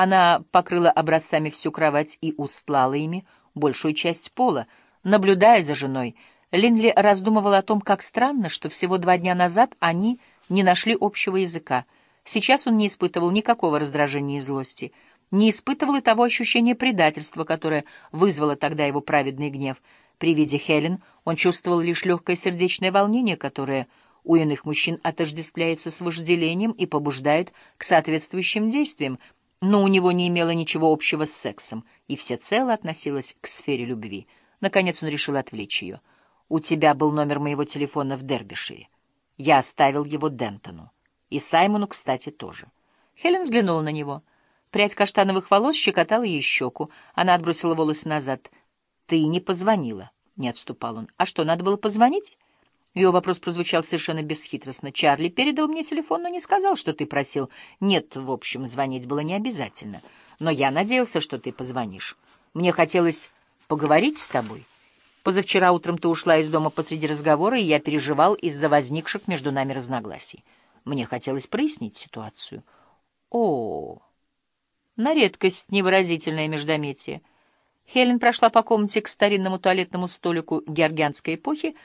Она покрыла образцами всю кровать и устлала ими большую часть пола. Наблюдая за женой, Линли раздумывал о том, как странно, что всего два дня назад они не нашли общего языка. Сейчас он не испытывал никакого раздражения и злости, не испытывал и того ощущения предательства, которое вызвало тогда его праведный гнев. При виде Хелен он чувствовал лишь легкое сердечное волнение, которое у иных мужчин отождествляется с вожделением и побуждает к соответствующим действиям, но у него не имело ничего общего с сексом и всецело относилось к сфере любви. Наконец он решил отвлечь ее. «У тебя был номер моего телефона в Дербишире. Я оставил его Дентону. И Саймону, кстати, тоже». Хелен взглянула на него. Прядь каштановых волос щекотала ей щеку. Она отбросила волосы назад. «Ты не позвонила», — не отступал он. «А что, надо было позвонить?» Ее вопрос прозвучал совершенно бесхитростно. «Чарли передал мне телефон, но не сказал, что ты просил. Нет, в общем, звонить было не обязательно. Но я надеялся, что ты позвонишь. Мне хотелось поговорить с тобой. Позавчера утром ты ушла из дома посреди разговора, и я переживал из-за возникших между нами разногласий. Мне хотелось прояснить ситуацию. О, на редкость невыразительное междометие. Хелен прошла по комнате к старинному туалетному столику георгианской эпохи,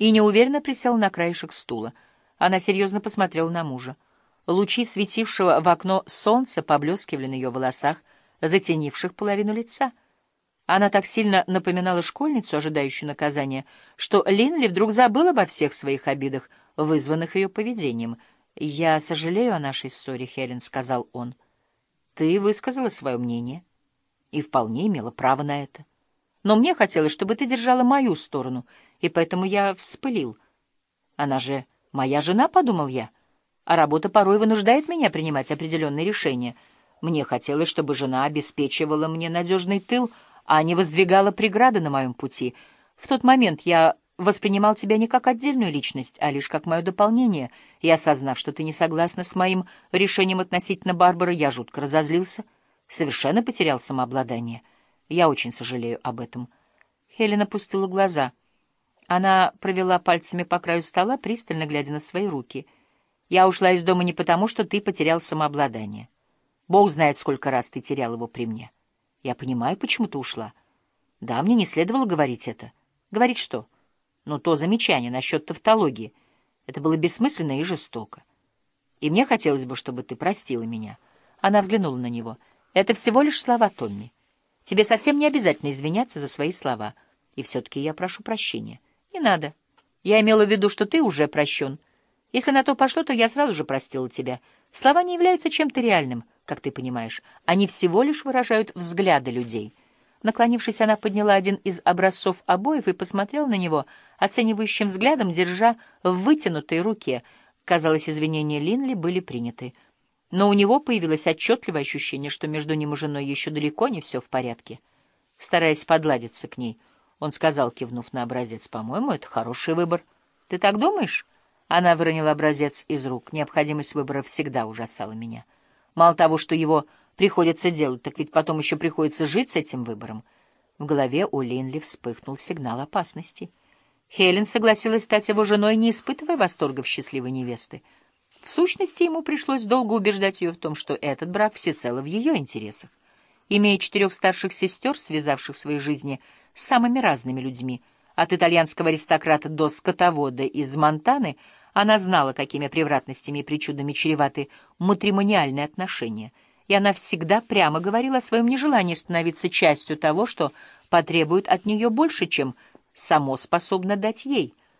и неуверенно присел на краешек стула. Она серьезно посмотрела на мужа. Лучи светившего в окно солнца поблескивали на ее волосах, затенивших половину лица. Она так сильно напоминала школьницу, ожидающую наказания, что Линли вдруг забыла обо всех своих обидах, вызванных ее поведением. «Я сожалею о нашей ссоре, Хелен», — сказал он. «Ты высказала свое мнение и вполне имела право на это. Но мне хотелось, чтобы ты держала мою сторону, и поэтому я вспылил. Она же моя жена, — подумал я, — а работа порой вынуждает меня принимать определенные решения. Мне хотелось, чтобы жена обеспечивала мне надежный тыл, а не воздвигала преграды на моем пути. В тот момент я воспринимал тебя не как отдельную личность, а лишь как мое дополнение, и, осознав, что ты не согласна с моим решением относительно Барбары, я жутко разозлился, совершенно потерял самообладание. Я очень сожалею об этом. Хелена опустила глаза. Она провела пальцами по краю стола, пристально глядя на свои руки. Я ушла из дома не потому, что ты потерял самообладание. Бог знает, сколько раз ты терял его при мне. Я понимаю, почему ты ушла. Да, мне не следовало говорить это. Говорить что? Ну, то замечание насчет тавтологии. Это было бессмысленно и жестоко. И мне хотелось бы, чтобы ты простила меня. Она взглянула на него. Это всего лишь слова Томми. Тебе совсем не обязательно извиняться за свои слова. И все-таки я прошу прощения. Не надо. Я имела в виду, что ты уже прощен. Если на то пошло, то я сразу же простила тебя. Слова не являются чем-то реальным, как ты понимаешь. Они всего лишь выражают взгляды людей. Наклонившись, она подняла один из образцов обоев и посмотрела на него, оценивающим взглядом, держа в вытянутой руке. Казалось, извинения Линли были приняты но у него появилось отчетливое ощущение, что между ним и женой еще далеко не все в порядке. Стараясь подладиться к ней, он сказал, кивнув на образец, «По-моему, это хороший выбор. Ты так думаешь?» Она выронила образец из рук. Необходимость выбора всегда ужасала меня. Мало того, что его приходится делать, так ведь потом еще приходится жить с этим выбором. В голове у Линли вспыхнул сигнал опасности. Хелен согласилась стать его женой, не испытывая восторгов счастливой невесты. В сущности, ему пришлось долго убеждать ее в том, что этот брак всецело в ее интересах. Имея четырех старших сестер, связавших свои жизни с самыми разными людьми, от итальянского аристократа до скотовода из Монтаны, она знала, какими превратностями и причудами чреваты матримониальные отношения, и она всегда прямо говорила о своем нежелании становиться частью того, что потребует от нее больше, чем само способно дать ей —